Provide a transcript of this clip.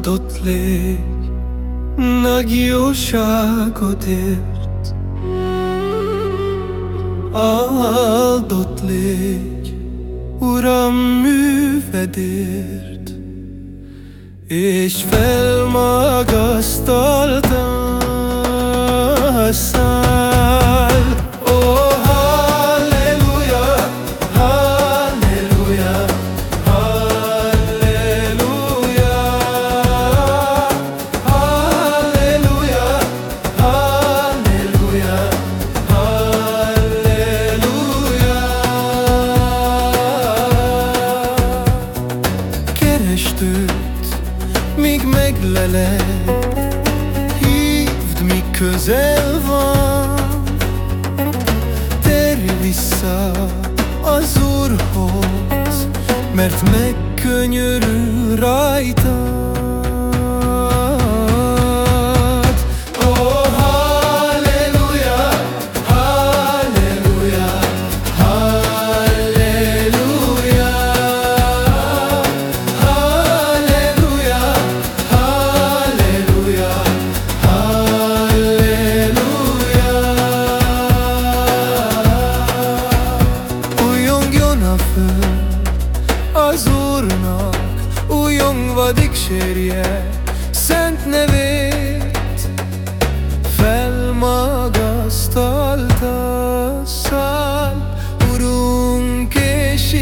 áldott légy nagy jóságodért. Áldott légy, Uram, művedért, és felmagasztalta Keresd őt, míg megleled Hívd, míg közel van. Térj vissza az Úrhoz Mert megkönyörül rajtad vadiq xerje Sent nevit Felma gastalta sal Urun kesh